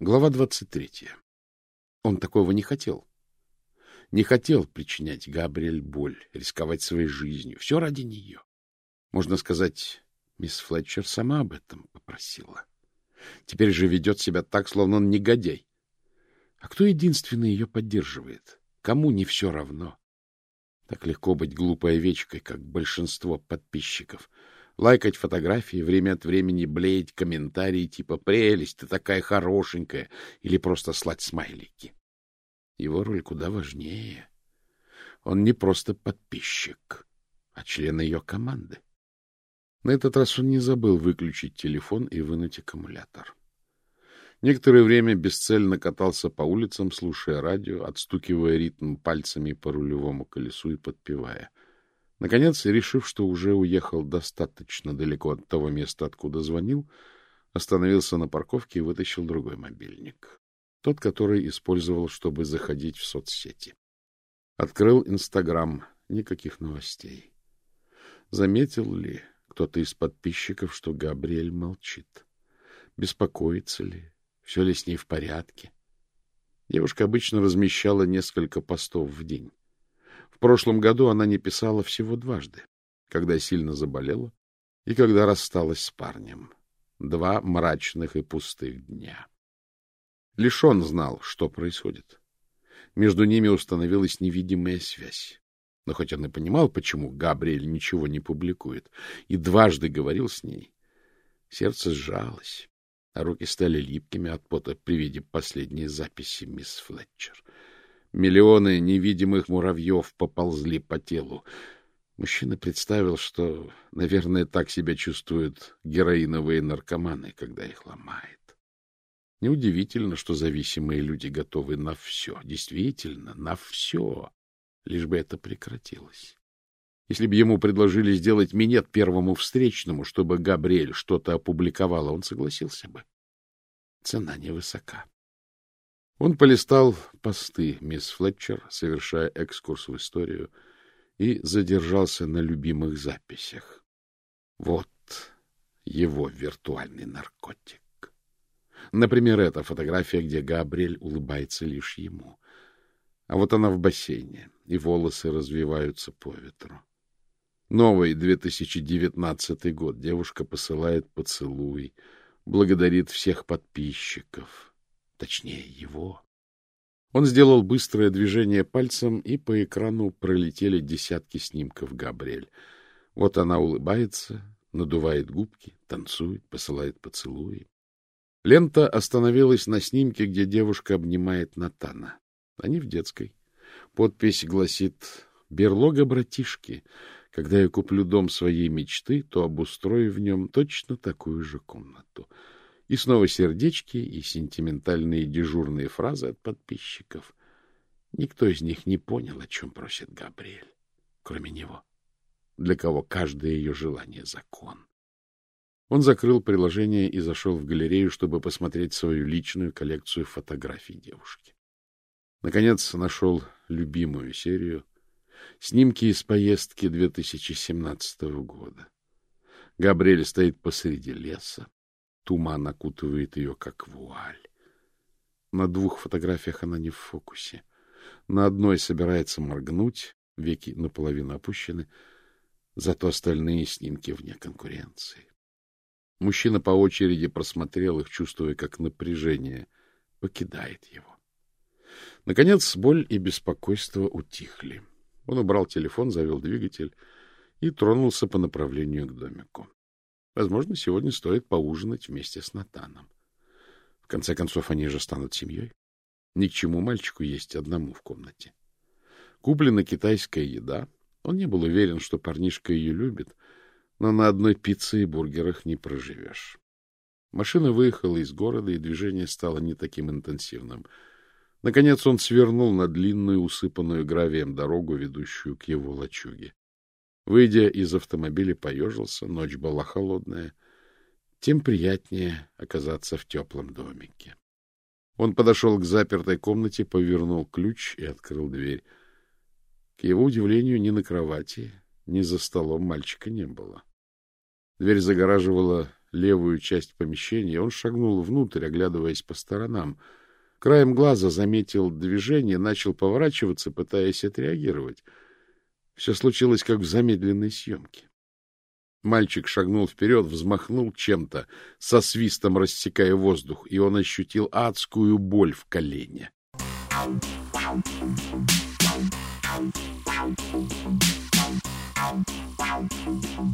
Глава двадцать третья. Он такого не хотел. Не хотел причинять Габриэль боль, рисковать своей жизнью. Все ради нее. Можно сказать, мисс Флетчер сама об этом попросила. Теперь же ведет себя так, словно он негодяй. А кто единственный ее поддерживает? Кому не все равно? Так легко быть глупой овечкой, как большинство подписчиков — лайкать фотографии, время от времени блеять комментарии типа «Прелесть, ты такая хорошенькая» или просто слать смайлики. Его роль куда важнее. Он не просто подписчик, а член ее команды. На этот раз он не забыл выключить телефон и вынуть аккумулятор. Некоторое время бесцельно катался по улицам, слушая радио, отстукивая ритм пальцами по рулевому колесу и подпевая — Наконец, решив, что уже уехал достаточно далеко от того места, откуда звонил, остановился на парковке и вытащил другой мобильник. Тот, который использовал, чтобы заходить в соцсети. Открыл Инстаграм. Никаких новостей. Заметил ли кто-то из подписчиков, что Габриэль молчит? Беспокоится ли? Все ли с ней в порядке? Девушка обычно размещала несколько постов в день. В прошлом году она не писала всего дважды, когда сильно заболела и когда рассталась с парнем. Два мрачных и пустых дня. Лишь он знал, что происходит. Между ними установилась невидимая связь. Но хоть он и понимал, почему Габриэль ничего не публикует, и дважды говорил с ней, сердце сжалось, а руки стали липкими от пота при виде последней записи мисс Флетчер — Миллионы невидимых муравьев поползли по телу. Мужчина представил, что, наверное, так себя чувствуют героиновые наркоманы, когда их ломает. Неудивительно, что зависимые люди готовы на все, действительно, на все, лишь бы это прекратилось. Если бы ему предложили сделать минет первому встречному, чтобы Габриэль что-то опубликовала, он согласился бы. Цена невысока. Он полистал посты мисс Флетчер, совершая экскурс в историю, и задержался на любимых записях. Вот его виртуальный наркотик. Например, эта фотография, где Габриэль улыбается лишь ему. А вот она в бассейне, и волосы развиваются по ветру. Новый 2019 год. Девушка посылает поцелуй, благодарит всех подписчиков точнее его. Он сделал быстрое движение пальцем, и по экрану пролетели десятки снимков Габриэль. Вот она улыбается, надувает губки, танцует, посылает поцелуи. Лента остановилась на снимке, где девушка обнимает Натана. Они в детской. Подпись гласит «Берлога братишки. Когда я куплю дом своей мечты, то обустрою в нем точно такую же комнату». И снова сердечки и сентиментальные дежурные фразы от подписчиков. Никто из них не понял, о чем просит Габриэль, кроме него, для кого каждое ее желание — закон. Он закрыл приложение и зашел в галерею, чтобы посмотреть свою личную коллекцию фотографий девушки. Наконец нашел любимую серию — снимки из поездки 2017 года. Габриэль стоит посреди леса, Туман окутывает ее, как вуаль. На двух фотографиях она не в фокусе. На одной собирается моргнуть, веки наполовину опущены, зато остальные снимки вне конкуренции. Мужчина по очереди просмотрел их, чувствуя, как напряжение покидает его. Наконец, боль и беспокойство утихли. Он убрал телефон, завел двигатель и тронулся по направлению к домику. Возможно, сегодня стоит поужинать вместе с Натаном. В конце концов, они же станут семьей. Ни к чему мальчику есть одному в комнате. Куплена китайская еда. Он не был уверен, что парнишка ее любит, но на одной пицце и бургерах не проживешь. Машина выехала из города, и движение стало не таким интенсивным. Наконец он свернул на длинную, усыпанную гравием дорогу, ведущую к его лачуге. Выйдя из автомобиля, поежился, ночь была холодная. Тем приятнее оказаться в теплом домике. Он подошел к запертой комнате, повернул ключ и открыл дверь. К его удивлению, ни на кровати, ни за столом мальчика не было. Дверь загораживала левую часть помещения, он шагнул внутрь, оглядываясь по сторонам. Краем глаза заметил движение, начал поворачиваться, пытаясь отреагировать. Все случилось, как в замедленной съемке. Мальчик шагнул вперед, взмахнул чем-то, со свистом рассекая воздух, и он ощутил адскую боль в колене. Thank you.